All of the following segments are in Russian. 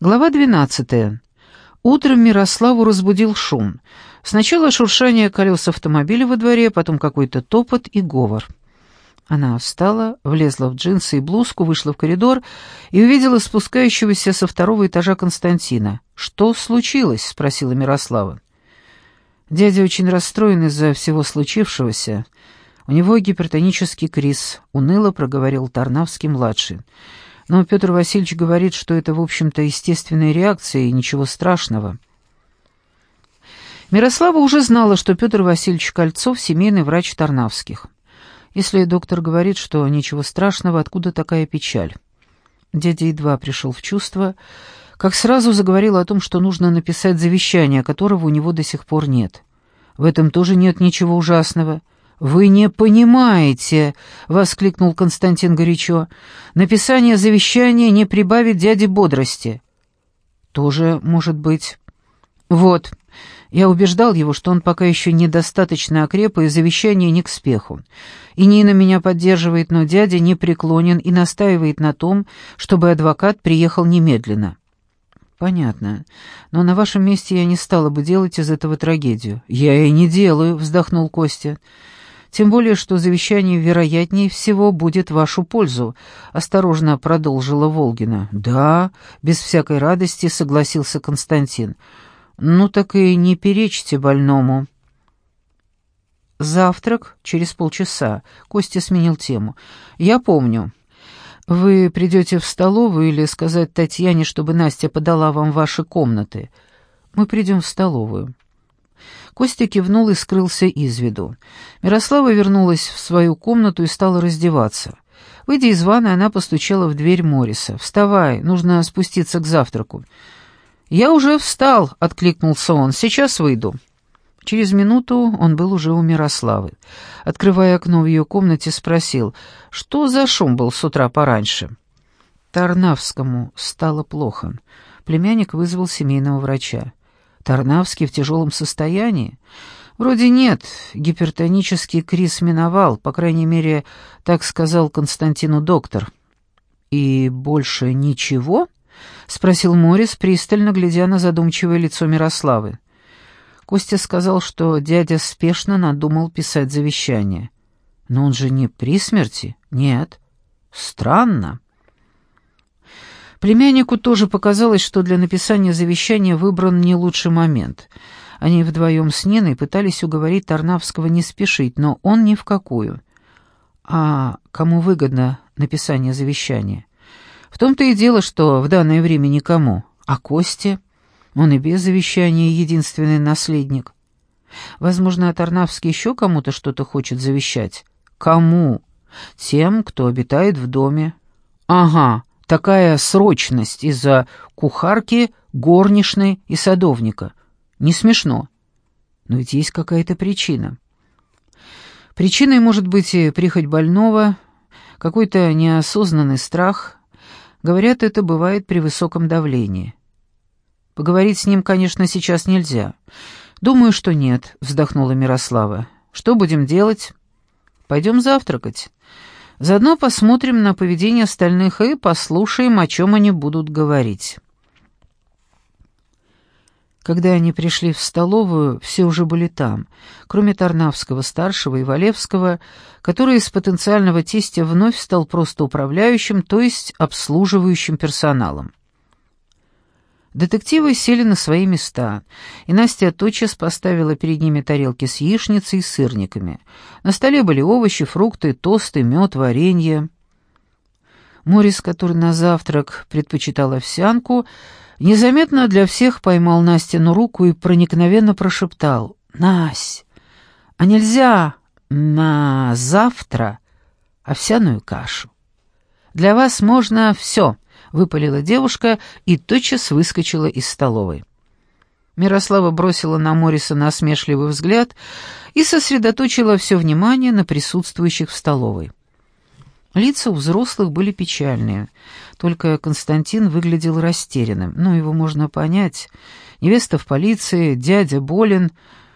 Глава 12. Утром Мирославу разбудил шум. Сначала шуршание колес автомобиля во дворе, потом какой-то топот и говор. Она встала, влезла в джинсы и блузку, вышла в коридор и увидела спускающегося со второго этажа Константина. «Что случилось?» — спросила Мирослава. Дядя очень расстроен из-за всего случившегося. У него гипертонический криз, уныло проговорил Тарнавский-младший. Но Петр Васильевич говорит, что это, в общем-то, естественная реакция и ничего страшного. Мирослава уже знала, что Петр Васильевич Кольцов — семейный врач Тарнавских. Если доктор говорит, что ничего страшного, откуда такая печаль? Дядя едва пришел в чувство, как сразу заговорил о том, что нужно написать завещание, которого у него до сих пор нет. В этом тоже нет ничего ужасного. «Вы не понимаете!» — воскликнул Константин горячо. «Написание завещания не прибавит дяде бодрости». «Тоже может быть». «Вот, я убеждал его, что он пока еще недостаточно окреп, и завещание не к спеху. И Нина меня поддерживает, но дядя не преклонен и настаивает на том, чтобы адвокат приехал немедленно». «Понятно. Но на вашем месте я не стала бы делать из этого трагедию». «Я и не делаю», — вздохнул Костя. Тем более, что завещание, вероятнее всего, будет в вашу пользу», — осторожно продолжила Волгина. «Да», — без всякой радости согласился Константин. «Ну так и не перечьте больному». «Завтрак через полчаса», — Костя сменил тему. «Я помню. Вы придете в столовую или сказать Татьяне, чтобы Настя подала вам ваши комнаты? Мы придем в столовую». Костя кивнул и скрылся из виду. Мирослава вернулась в свою комнату и стала раздеваться. Выйдя из ванной, она постучала в дверь Мориса. «Вставай, нужно спуститься к завтраку». «Я уже встал», — откликнулся он. «Сейчас выйду». Через минуту он был уже у Мирославы. Открывая окно в ее комнате, спросил, что за шум был с утра пораньше. Тарнавскому стало плохо. Племянник вызвал семейного врача. Тарнавский в тяжелом состоянии? Вроде нет, гипертонический криз миновал, по крайней мере, так сказал Константину доктор. И больше ничего? спросил Морис, пристально глядя на задумчивое лицо Мирославы. Костя сказал, что дядя спешно надумал писать завещание. Но он же не при смерти? Нет. Странно. Племяннику тоже показалось, что для написания завещания выбран не лучший момент. Они вдвоем с Ниной пытались уговорить Тарнавского не спешить, но он ни в какую. А кому выгодно написание завещания? В том-то и дело, что в данное время никому. А Косте? Он и без завещания единственный наследник. Возможно, Тарнавский еще кому-то что-то хочет завещать. Кому? Тем, кто обитает в доме. Ага, такая срочность из-за кухарки, горничной и садовника? Не смешно. Но ведь есть какая-то причина. Причиной может быть и прихоть больного, какой-то неосознанный страх. Говорят, это бывает при высоком давлении. Поговорить с ним, конечно, сейчас нельзя. Думаю, что нет, вздохнула Мирослава. Что будем делать? Пойдем завтракать. Заодно посмотрим на поведение остальных и послушаем, о чем они будут говорить. Когда они пришли в столовую, все уже были там, кроме Тарнавского, старшего и Валевского, который из потенциального тестя вновь стал просто управляющим, то есть обслуживающим персоналом. Детективы сели на свои места, и Настя тотчас поставила перед ними тарелки с яичницей и сырниками. На столе были овощи, фрукты, тосты, мед, варенье. Морис, который на завтрак предпочитал овсянку, незаметно для всех поймал Настину руку и проникновенно прошептал «Насть, а нельзя на завтра овсяную кашу? Для вас можно все». — выпалила девушка и тотчас выскочила из столовой. Мирослава бросила на Мориса насмешливый взгляд и сосредоточила все внимание на присутствующих в столовой. Лица у взрослых были печальные, только Константин выглядел растерянным. Ну, его можно понять. Невеста в полиции, дядя болен.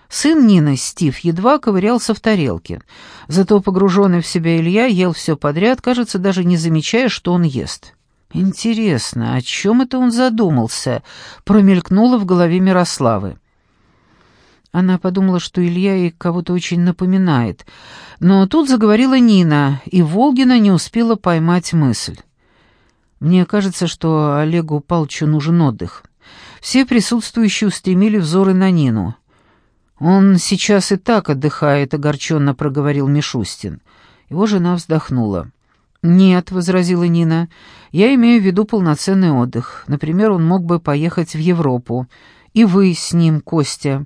Сын Нины, Стив, едва ковырялся в тарелке. Зато погруженный в себя Илья ел все подряд, кажется, даже не замечая, что он ест. Интересно, о чем это он задумался? Промелькнуло в голове Мирославы. Она подумала, что Илья ей кого-то очень напоминает. Но тут заговорила Нина, и Волгина не успела поймать мысль. Мне кажется, что Олегу Палчу нужен отдых. Все присутствующие устремили взоры на Нину. «Он сейчас и так отдыхает», — огорченно проговорил Мишустин. Его жена вздохнула. «Нет», — возразила Нина, — «я имею в виду полноценный отдых. Например, он мог бы поехать в Европу. И вы с ним, Костя».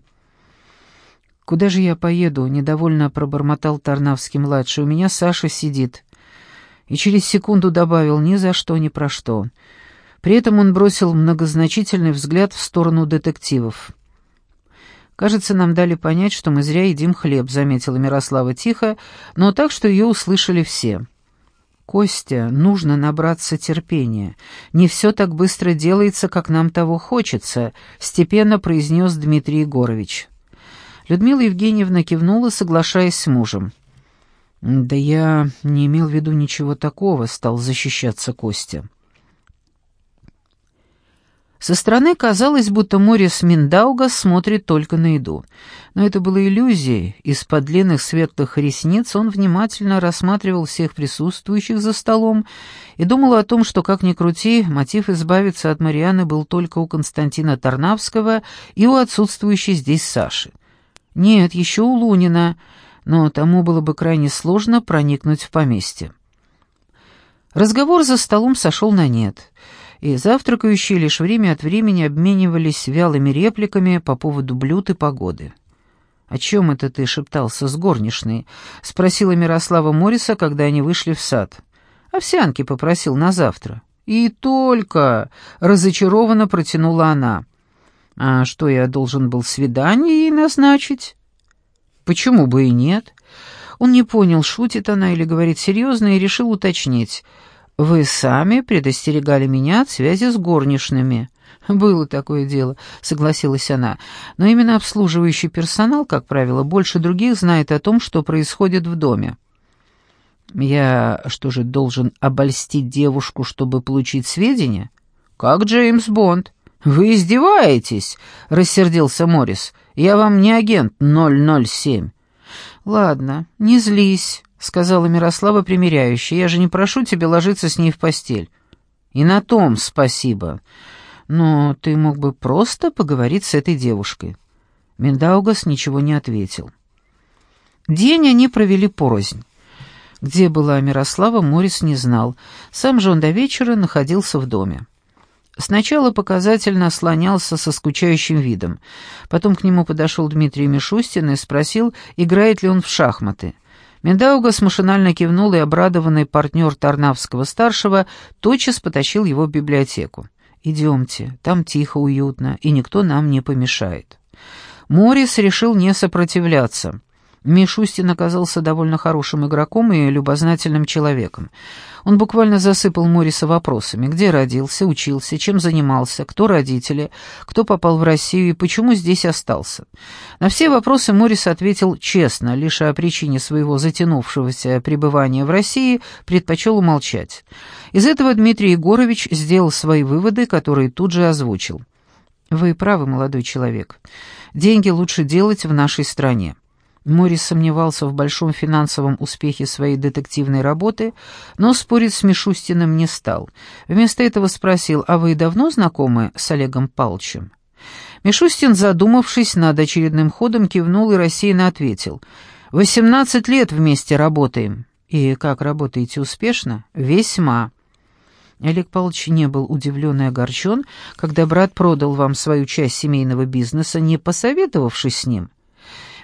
«Куда же я поеду?» — недовольно пробормотал Тарнавский-младший. «У меня Саша сидит». И через секунду добавил «ни за что, ни про что». При этом он бросил многозначительный взгляд в сторону детективов. «Кажется, нам дали понять, что мы зря едим хлеб», — заметила Мирослава тихо, но так, что ее услышали все. «Костя, нужно набраться терпения. Не все так быстро делается, как нам того хочется», — степенно произнес Дмитрий Егорович. Людмила Евгеньевна кивнула, соглашаясь с мужем. «Да я не имел в виду ничего такого», — стал защищаться Костя. Со стороны казалось, будто Морис Миндауга смотрит только на еду. Но это было иллюзией. Из-под длинных светлых ресниц он внимательно рассматривал всех присутствующих за столом и думал о том, что, как ни крути, мотив избавиться от Марианы был только у Константина Тарнавского и у отсутствующей здесь Саши. Нет, еще у Лунина, но тому было бы крайне сложно проникнуть в поместье. Разговор за столом сошел на нет — и завтракающие лишь время от времени обменивались вялыми репликами по поводу блюд и погоды. «О чем это ты шептался с горничной?» — спросила Мирослава Мориса, когда они вышли в сад. «Овсянки попросил на завтра». «И только!» — разочарованно протянула она. «А что, я должен был свидание ей назначить?» «Почему бы и нет?» Он не понял, шутит она или говорит серьезно, и решил уточнить — вы сами предостерегали меня от связи с горничными. Было такое дело, согласилась она. Но именно обслуживающий персонал, как правило, больше других знает о том, что происходит в доме. Я что же должен обольстить девушку, чтобы получить сведения? Как Джеймс Бонд. Вы издеваетесь? рассердился Моррис. Я вам не агент 007. Ладно, не злись. — сказала Мирослава примиряюще. «Я же не прошу тебя ложиться с ней в постель». «И на том спасибо. Но ты мог бы просто поговорить с этой девушкой». Миндаугас ничего не ответил. День они провели порознь. Где была Мирослава, Морис не знал. Сам же он до вечера находился в доме. Сначала показательно слонялся со скучающим видом. Потом к нему подошел Дмитрий Мишустин и спросил, играет ли он в шахматы. Миндаугас машинально кивнул, и обрадованный партнер Тарнавского-старшего тотчас потащил его в библиотеку. «Идемте, там тихо, уютно, и никто нам не помешает». Морис решил не сопротивляться. Мишустин оказался довольно хорошим игроком и любознательным человеком. Он буквально засыпал Мориса вопросами, где родился, учился, чем занимался, кто родители, кто попал в Россию и почему здесь остался. На все вопросы Морис ответил честно, лишь о причине своего затянувшегося пребывания в России предпочел умолчать. Из этого Дмитрий Егорович сделал свои выводы, которые тут же озвучил. «Вы правы, молодой человек. Деньги лучше делать в нашей стране. Морис сомневался в большом финансовом успехе своей детективной работы, но спорить с Мишустиным не стал. Вместо этого спросил, «А вы давно знакомы с Олегом Палчем?» Мишустин, задумавшись над очередным ходом, кивнул и рассеянно ответил, «Восемнадцать лет вместе работаем». «И как работаете успешно?» «Весьма». Олег Павлович не был удивлен и огорчен, когда брат продал вам свою часть семейного бизнеса, не посоветовавшись с ним.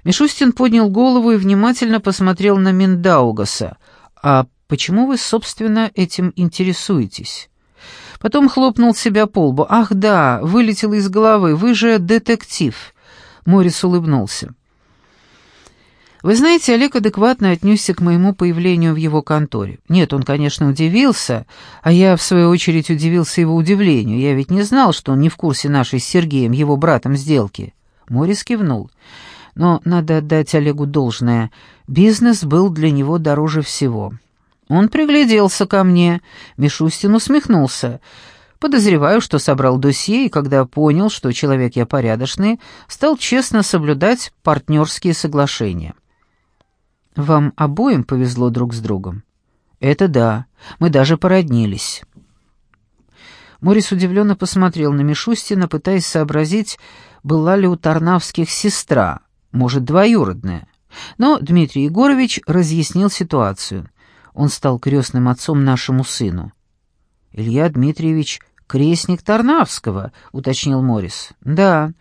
Мишустин поднял голову и внимательно посмотрел на Миндаугаса. «А почему вы, собственно, этим интересуетесь?» Потом хлопнул себя по лбу. «Ах да, вылетело из головы, вы же детектив!» Морис улыбнулся. Вы знаете, Олег адекватно отнесся к моему появлению в его конторе. Нет, он, конечно, удивился, а я, в свою очередь, удивился его удивлению. Я ведь не знал, что он не в курсе нашей с Сергеем, его братом, сделки. Морис кивнул но надо отдать Олегу должное. Бизнес был для него дороже всего. Он пригляделся ко мне. Мишустин усмехнулся. Подозреваю, что собрал досье, и когда понял, что человек я порядочный, стал честно соблюдать партнерские соглашения. Вам обоим повезло друг с другом? Это да, мы даже породнились. Морис удивленно посмотрел на Мишустина, пытаясь сообразить, была ли у Тарнавских сестра, может, двоюродная. Но Дмитрий Егорович разъяснил ситуацию. Он стал крестным отцом нашему сыну. «Илья Дмитриевич — крестник Тарнавского», — уточнил Морис. «Да,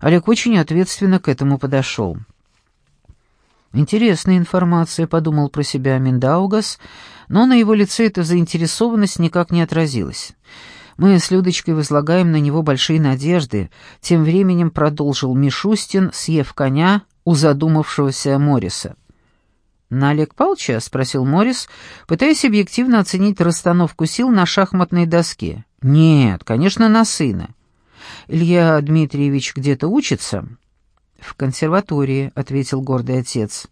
Олег очень ответственно к этому подошел». «Интересная информация», — подумал про себя Миндаугас, но на его лице эта заинтересованность никак не отразилась. «Мы с Людочкой возлагаем на него большие надежды», — тем временем продолжил Мишустин, съев коня у задумавшегося Мориса. «На Олег Палча?» — спросил Морис, пытаясь объективно оценить расстановку сил на шахматной доске. «Нет, конечно, на сына. Илья Дмитриевич где-то учится?» «В консерватории», — ответил гордый отец.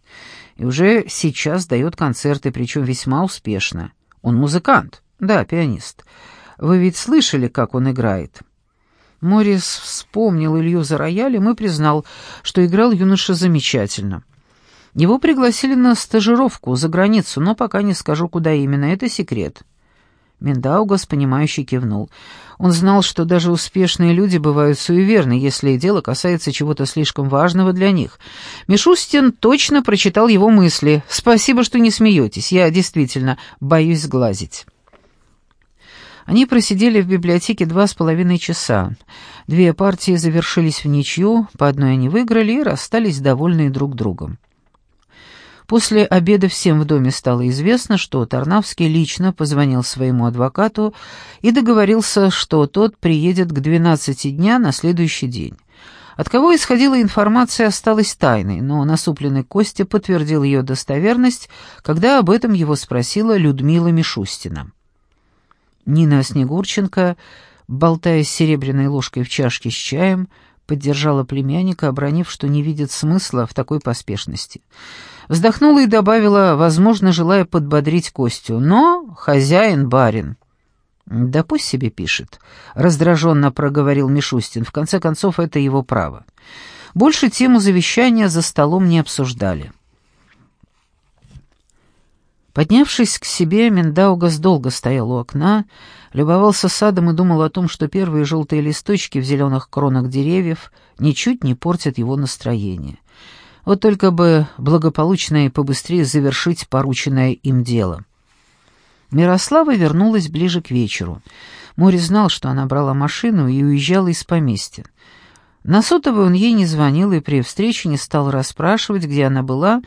«И уже сейчас дает концерты, причем весьма успешно. Он музыкант, да, пианист. Вы ведь слышали, как он играет?» Морис вспомнил Илью за роялем и признал, что играл юноша замечательно. Его пригласили на стажировку за границу, но пока не скажу, куда именно, это секрет. Миндаугас, понимающе кивнул. Он знал, что даже успешные люди бывают суеверны, если дело касается чего-то слишком важного для них. Мишустин точно прочитал его мысли. «Спасибо, что не смеетесь. Я действительно боюсь сглазить». Они просидели в библиотеке два с половиной часа. Две партии завершились в ничью, по одной они выиграли и расстались довольные друг другом. После обеда всем в доме стало известно, что Тарнавский лично позвонил своему адвокату и договорился, что тот приедет к 12 дня на следующий день. От кого исходила информация, осталась тайной, но насупленный Костя подтвердил ее достоверность, когда об этом его спросила Людмила Мишустина. Нина Снегурченко, болтая серебряной ложкой в чашке с чаем, поддержала племянника, обронив, что не видит смысла в такой поспешности. Вздохнула и добавила, возможно, желая подбодрить Костю, но хозяин барин. «Да пусть себе пишет», — раздраженно проговорил Мишустин. «В конце концов, это его право». Больше тему завещания за столом не обсуждали. Поднявшись к себе, Миндаугас долго стоял у окна, любовался садом и думал о том, что первые желтые листочки в зеленых кронах деревьев ничуть не портят его настроение. Вот только бы благополучно и побыстрее завершить порученное им дело. Мирослава вернулась ближе к вечеру. Мори знал, что она брала машину и уезжала из поместья. На сотовый он ей не звонил и при встрече не стал расспрашивать, где она была,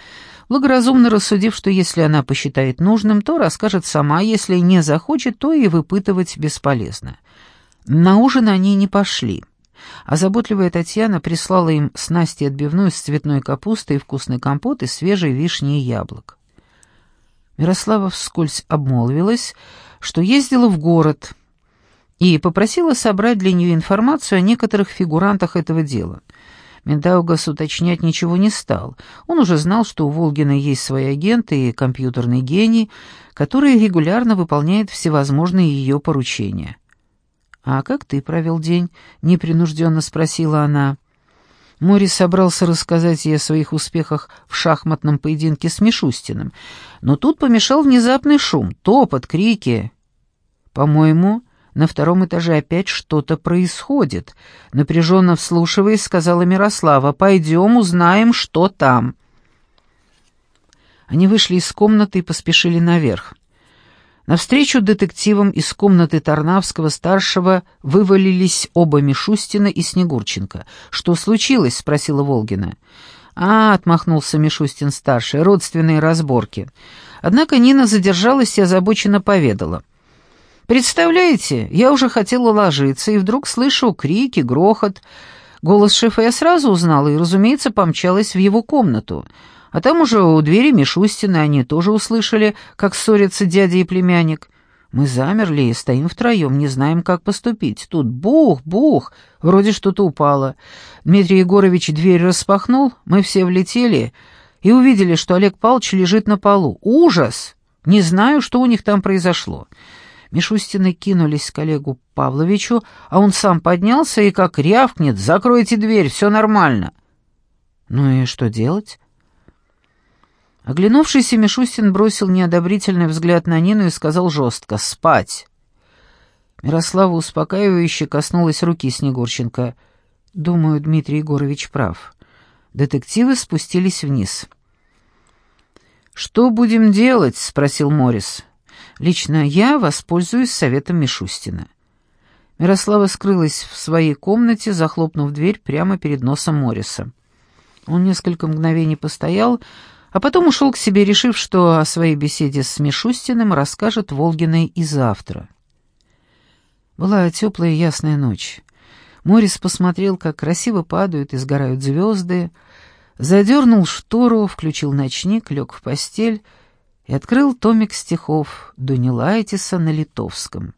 благоразумно рассудив, что если она посчитает нужным, то расскажет сама, если не захочет, то и выпытывать бесполезно. На ужин они не пошли, а заботливая Татьяна прислала им с Настей отбивную с цветной капустой, вкусный компот и свежей вишни и яблок. Мирослава вскользь обмолвилась, что ездила в город и попросила собрать для нее информацию о некоторых фигурантах этого дела — Мендаугас уточнять ничего не стал. Он уже знал, что у Волгина есть свои агенты и компьютерный гений, который регулярно выполняет всевозможные ее поручения. «А как ты провел день?» — непринужденно спросила она. Мори собрался рассказать ей о своих успехах в шахматном поединке с Мишустиным, но тут помешал внезапный шум, топот, крики. «По-моему, на втором этаже опять что-то происходит. Напряженно вслушиваясь, сказала Мирослава. «Пойдем, узнаем, что там». Они вышли из комнаты и поспешили наверх. Навстречу детективам из комнаты Тарнавского-старшего вывалились оба Мишустина и Снегурченко. «Что случилось?» — спросила Волгина. «А», — отмахнулся Мишустин-старший, — «родственные разборки». Однако Нина задержалась и озабоченно поведала — Представляете, я уже хотела ложиться, и вдруг слышу крики, грохот. Голос шефа я сразу узнала и, разумеется, помчалась в его комнату. А там уже у двери Мишустина они тоже услышали, как ссорятся дядя и племянник. Мы замерли и стоим втроем, не знаем, как поступить. Тут бух, бух, вроде что-то упало. Дмитрий Егорович дверь распахнул, мы все влетели и увидели, что Олег Павлович лежит на полу. Ужас! Не знаю, что у них там произошло». Мишустины кинулись к Олегу Павловичу, а он сам поднялся и как рявкнет «Закройте дверь, все нормально». «Ну и что делать?» Оглянувшийся Мишустин бросил неодобрительный взгляд на Нину и сказал жестко «Спать!». Мирослава успокаивающе коснулась руки Снегурченко. «Думаю, Дмитрий Егорович прав». Детективы спустились вниз. «Что будем делать?» — спросил Морис. «Лично я воспользуюсь советом Мишустина». Мирослава скрылась в своей комнате, захлопнув дверь прямо перед носом Мориса. Он несколько мгновений постоял, а потом ушел к себе, решив, что о своей беседе с Мишустиным расскажет Волгиной и завтра. Была теплая ясная ночь. Морис посмотрел, как красиво падают и сгорают звезды, задернул штору, включил ночник, лег в постель и открыл томик стихов Дунилайтиса на литовском.